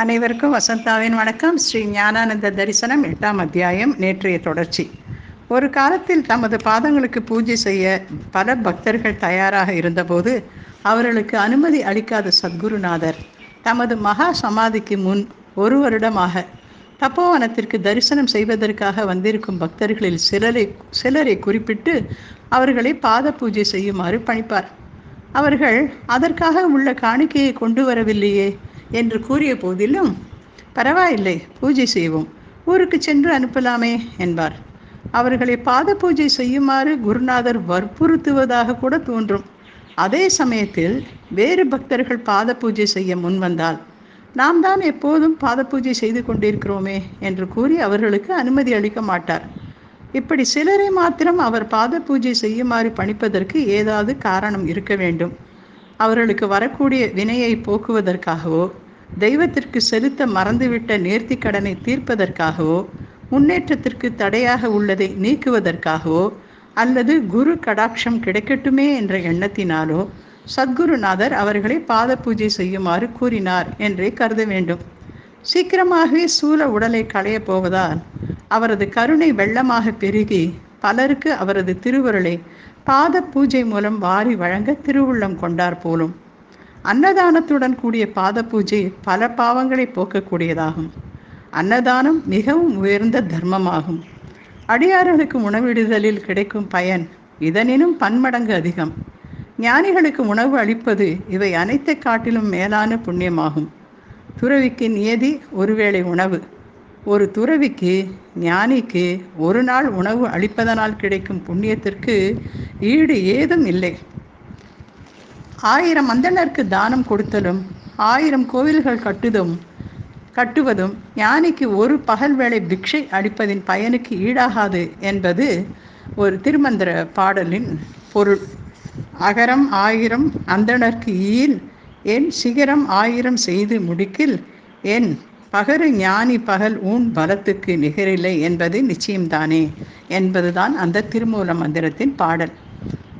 அனைவருக்கும் வசந்தாவின் வணக்கம். ஸ்ரீ ஞானானந்த தரிசனம் எட்டாம் அத்தியாயம் நேற்றைய தொடர்ச்சி. ஒரு காலத்தில் தமது பாதங்களுக்கு பூஜை செய்ய பல பக்தர்கள் தயாராக இருந்தபோது அவர்களுக்கு அனுமதி அளிக்காத சத்குருநாதர் தமது மகா சமாதிக்கு முன் ஒரு வருடமாக தப்போவனத்திற்கு தரிசனம் செய்வதற்காக வந்திருக்கும் பக்தர்களில் சிலரை சிலரை குறிப்பிட்டு அவர்களை பாத பூஜை செய்யுமாறு பணிப்பார். அவர்கள் அதற்காக உள்ள காணிக்கையை கொண்டு வரவில்லையே என்று கூறிய போதிலும் பரவாயில்லை பூஜை செய்வோம். ஊருக்கு சென்று அனுப்பலாமே என்பார். அவர்களை பாத பூஜை செய்யுமாறு குருநாதர் வற்புறுத்துவதாக கூட தோன்றும். அதே சமயத்தில் வேறு பக்தர்கள் பாத பூஜை செய்ய முன்வந்தால் நாம் தான் எப்போதும் பாத பூஜை செய்து கொண்டிருக்கிறோமே என்று கூறி அவர்களுக்கு அனுமதி அளிக்க மாட்டார். இப்படி சிலரை மாத்திரம் அவர் பாத பூஜை செய்யுமாறு பணிப்பதற்கு ஏதாவது காரணம் இருக்க வேண்டும். அவர்களுக்கு வரக்கூடிய வினையை போக்குவதற்காகவோ தெய்வத்திற்கு செலுத்த மறந்துவிட்ட நேர்த்தி கடனை தீர்ப்பதற்காகவோ முன்னேற்றத்திற்கு தடையாக உள்ளதை நீக்குவதற்காகவோ அல்லது குரு கடாட்சம் கிடைக்கட்டுமே என்ற எண்ணத்தினாலோ சத்குருநாதர் அவர்களை பாத பூஜை செய்யுமாறு கூறினார் என்றே கருத வேண்டும். சீக்கிரமாகவே சூழ உடலை களையப் போவதால் அவரது கருணை வெள்ளமாக பெருகி பலருக்கு அவரது திருவருளை பாத பூஜை மூலம் வாரி வழங்க திருவுள்ளம் கொண்டார் போலும். அன்னதானத்துடன் கூடிய பாத பூஜை பல பாவங்களை போக்கக்கூடியதாகும். அன்னதானம் மிகவும் உயர்ந்த தர்மமாகும். அடியார்களுக்கு உணவிடுதலில் கிடைக்கும் பயன் இதனினும் பன்மடங்கு அதிகம். ஞானிகளுக்கு உணவு அளிப்பது இவை அனைத்தை காட்டிலும் மேலான புண்ணியமாகும். துறவிக்கு நியதி ஒருவேளை உணவு. ஒரு துறவிக்கு ஞானிக்கு ஒரு நாள் உணவு அளிப்பதனால் கிடைக்கும் புண்ணியத்திற்கு ஈடு ஏதும் இல்லை. ஆயிரம் அந்தணருக்கு தானம் கொடுத்தலும் ஆயிரம் கோவில்கள் கட்டுதும் கட்டுவதும் ஞானிக்கு ஒரு பகல் வேளை பிக்ஷை அளிப்பதின் பயனுக்கு ஈடாகாது என்பது ஒரு திருமந்திர பாடலின் பொருள். அகரம் ஆயிரம் அந்தணர்க்கு ஈல் என் சிகரம் ஆயிரம் செய்து முடிக்கில் என் பகரு ஞானி பகல் ஊன் பலத்துக்கு நிகரில்லை என்பது நிச்சயம்தானே என்பதுதான் அந்த திருமூல மந்திரத்தின் பாடல்.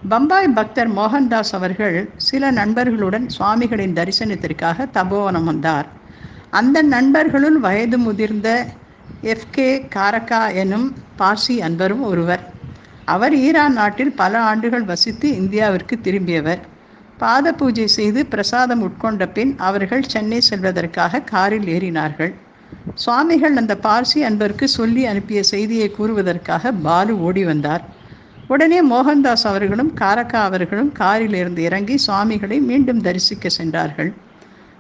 பம்பாய் பக்தர் மோகன்தாஸ் அவர்கள் சில நண்பர்களுடன் சுவாமிகளின் தரிசனத்திற்காக தபோவனம் வந்தார். அந்த நண்பர்களுள் வயது முதிர்ந்த எஃப்கே காரக்கா எனும் பார்சி அன்பரும் ஒருவர். அவர் ஈரான் நாட்டில் பல ஆண்டுகள் வசித்து இந்தியாவிற்கு திரும்பியவர். பாத பூஜை செய்து பிரசாதம் உட்கொண்ட பின் அவர்கள் சென்னை செல்வதற்காக காரில் ஏறினார்கள். சுவாமிகள் அந்த பார்சி அன்பருக்கு சொல்லி அனுப்பிய செய்தியை கூறுவதற்காக பாலு ஓடி வந்தார். உடனே மோகன்தாஸ் அவர்களும் காரக்கா அவர்களும் காரிலிருந்து இறங்கி சுவாமிகளை மீண்டும் தரிசிக்க சென்றார்கள்.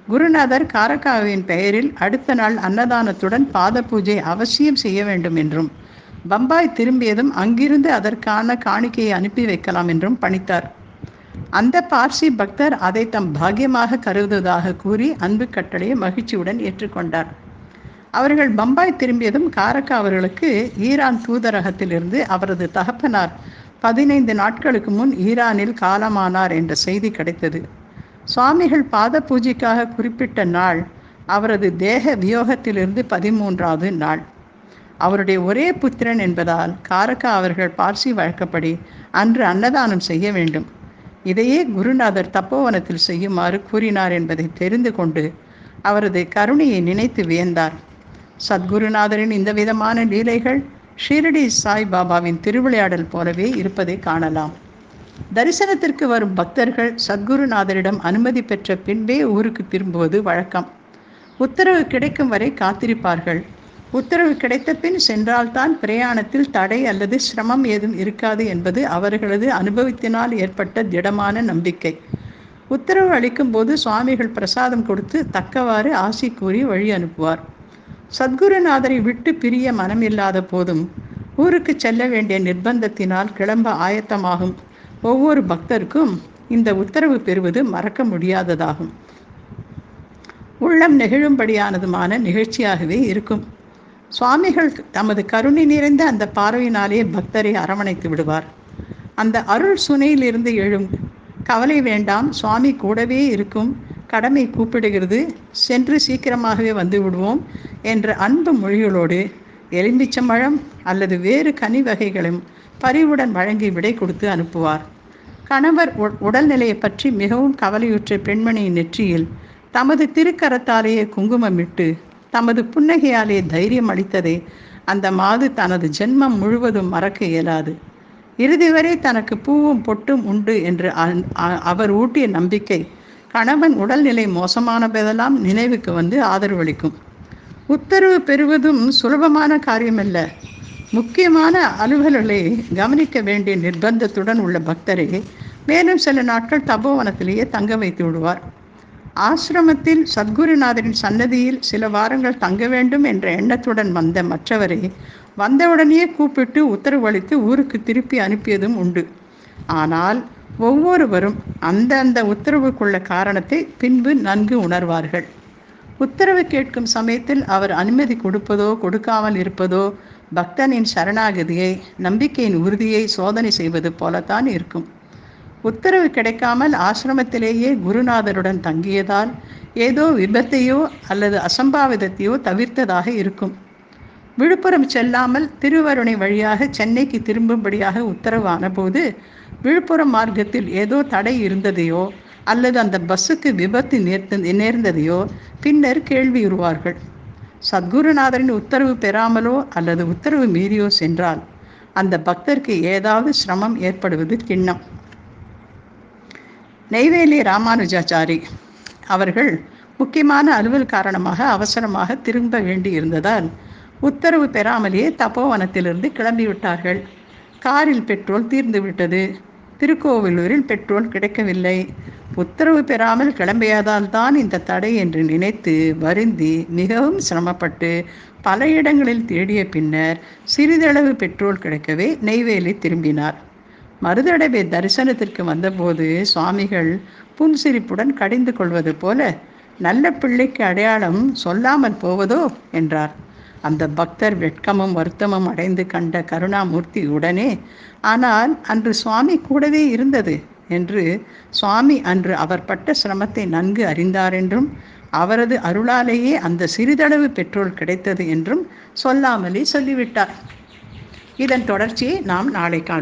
குருநாதர் காரக்காவின் பெயரில் அடுத்த நாள் அன்னதானத்துடன் பாத பூஜை அவசியம் செய்ய வேண்டும் என்றும் பம்பாய் திரும்பியதும் அங்கிருந்து அதற்கான காணிக்கையை அனுப்பி வைக்கலாம் என்றும் பணித்தார். அந்த பார்சி பக்தர் அதை தம் பாக்கியமாக கருதுவதாக கூறி அன்பு கட்டளையை மகிழ்ச்சியுடன் ஏற்றுக்கொண்டார். அவர்கள் பம்பாய் திரும்பியதும் காரக்கா அவர்களுக்கு ஈரான் தூதரகத்திலிருந்து அவரது தகப்பனார் பதினைந்து நாட்களுக்கு முன் ஈரானில் காலமானார் என்ற செய்தி கிடைத்தது. சுவாமிகள் பாத பூஜைக்காக குறிப்பிட்ட நாள் அவரது தேக வியோகத்திலிருந்து பதிமூன்றாவது நாள். அவருடைய ஒரே புத்திரன் என்பதால் காரக்கா அவர்கள் பார்சி வழக்கப்படி அன்று அன்னதானம் செய்ய வேண்டும். இதையே குருநாதர் தப்போவனத்தில் செய்யுமாறு கூறினார் என்பதை தெரிந்து கொண்டு அவரது கருணையை நினைத்து வியந்தார். சத்குருநாதரின் இந்த விதமான லீலைகள் ஷீரடி சாய் பாபாவின் திருவிளையாடல் போலவே இருப்பதை காணலாம். தரிசனத்திற்கு வரும் பக்தர்கள் சத்குருநாதரிடம் அனுமதி பெற்ற பின்பே ஊருக்கு திரும்புவது வழக்கம். உத்தரவு கிடைக்கும் வரை காத்திருப்பார்கள். உத்தரவு கிடைத்த பின் சென்றால்தான் பிரயாணத்தில் தடை அல்லது சிரமம் ஏதும் இருக்காது என்பது அவர்களது அனுபவத்தினால் ஏற்பட்ட திடமான நம்பிக்கை. உத்தரவு அளிக்கும் போது சுவாமிகள் பிரசாதம் கொடுத்து தக்கவாறு ஆசி கூறி வழி அனுப்புவார். சத்குருநாதரை விட்டு பிரிய மனமில்லாத போதும் ஊருக்கு செல்ல வேண்டிய நிர்பந்தத்தினால் கிளம்ப ஆயத்தமாகும். ஒவ்வொரு பக்தருக்கும் இந்த உத்தரவு பெறுவது மறக்க முடியாததாகும். உள்ளம் நெகிழும்படியானதுமான நிகழ்ச்சியாகவே இருக்கும். சுவாமிகள் தமது கருணை நிறைந்த அந்த பார்வையினாலே பக்தரை அரவணைத்து விடுவார். அந்த அருள் சுனையிலிருந்து எழும் கவலை வேண்டாம் சுவாமி கூடவே இருக்கும். கடமை கூப்பிடுகிறது. சென்று சீக்கிரமாகவே வந்து விடுவோம் என்ற அன்பு மொழிகளோடு எலும்பிச்சம்பழம் அல்லது வேறு கனி வகைகளும் பரிவுடன் வழங்கி விடை கொடுத்து அனுப்புவார். கணவர் உடல்நிலையை பற்றி மிகவும் கவலையுற்ற பெண்மணியின் நெற்றியில் தமது திருக்கரத்தாலேயே குங்குமமிட்டு தமது புன்னகையாலே தைரியம் அளித்ததை அந்த மாது தனது ஜென்மம் முழுவதும் மறக்க இயலாது. இறுதி வரை தனக்கு பூவும் பொட்டும் உண்டு என்று அவர் ஊட்டிய நம்பிக்கை கணவன் உடல்நிலை மோசமானபோதெல்லாம் நினைவுக்கு வந்து ஆதரவளிக்கும். உத்தரவு பெறுவதும் சுலபமான காரியமல்ல. முக்கியமான அலுவல்களை கவனிக்க வேண்டிய நிர்பந்தத்துடன் உள்ள பக்தரை மேலும் சில நாட்கள் தபோவனத்திலேயே தங்க வைத்து விடுவார். ஆசிரமத்தில் சத்குருநாதரின் சன்னதியில் சில வாரங்கள் தங்க வேண்டும் என்ற எண்ணத்துடன் வந்த மற்றவரை வந்தவுடனே கூப்பிட்டு உத்தரவு அளித்து ஊருக்கு திருப்பி அனுப்பியதும் உண்டு. ஆனால் ஒவ்வொருவரும் அந்த அந்த உத்தரவுக்குள்ள காரணத்தை பின்பு நன்கு உணர்வார்கள். உத்தரவு கேட்கும் சமயத்தில் அவர் அனுமதி கொடுப்பதோ கொடுக்காமல் இருப்பதோ பக்தனின் சரணாகதியை நம்பிக்கையின் உறுதியை சோதனை செய்வது போலத்தான் இருக்கும். உத்தரவு கிடைக்காமல் ஆசிரமத்திலேயே குருநாதருடன் தங்கியதால் ஏதோ விபத்தையோ அல்லது அசம்பாவிதத்தையோ தவிர்த்ததாக இருக்கும். விழுப்புரம் செல்லாமல் திருவருணை வழியாக சென்னைக்கு திரும்பும்படியாக உத்தரவான போது விழுப்புரம் மார்க்கத்தில் ஏதோ தடை இருந்ததையோ அல்லது அந்த பஸ்ஸுக்கு விபத்து நேர்த்து நேர்ந்ததையோ பின்னர் கேள்வியுறுவார்கள் சத்குருநாதரின் உத்தரவு பெறாமலோ அல்லது உத்தரவு மீறியோ சென்றால் அந்த பக்தருக்கு ஏதாவது சிரமம் ஏற்படுவது கிண்ணம். நெய்வேலி ராமானுஜாச்சாரி அவர்கள் முக்கியமான அலுவல் காரணமாக அவசரமாக திரும்ப வேண்டி இருந்ததால் உத்தரவு பெறாமலேயே தபோவனத்திலிருந்து கிளம்பிவிட்டார்கள். காரில் பெட்ரோல் தீர்ந்துவிட்டது. திருக்கோவிலூரில் பெட்ரோல் கிடைக்கவில்லை. உத்தரவு பெறாமல் கிளம்பியதால் தான் இந்த தடை என்று நினைத்து வருந்தி மிகவும் சிரமப்பட்டு பல இடங்களில் தேடிய பின்னர் சிறிதளவு பெட்ரோல் கிடைக்கவே நெய்வேலி திரும்பினார். மறுதடவை தரிசனத்திற்கு வந்தபோது சுவாமிகள் புன்சிரிப்புடன் கடிந்து கொள்வது போல நல்ல பிள்ளைக்கு அடையாளம் சொல்லாமல் போவதோ? என்றார். அந்த பக்தர் வெட்கமும் வருத்தமும் அடைந்து கண்ட கருணாமூர்த்தி உடனே ஆனால் அன்று சுவாமி கூடவே இருந்தது என்று சுவாமி அன்று அவர் பட்ட சிரமத்தை நன்கு அறிந்தார் என்றும் அவரது அருளாலேயே அந்த சிறிதளவு பெட்ரோல் கிடைத்தது என்றும் சொல்லாமலே சொல்லிவிட்டார். இதன் தொடர்ச்சியை நாம் நாளை காண்போம்.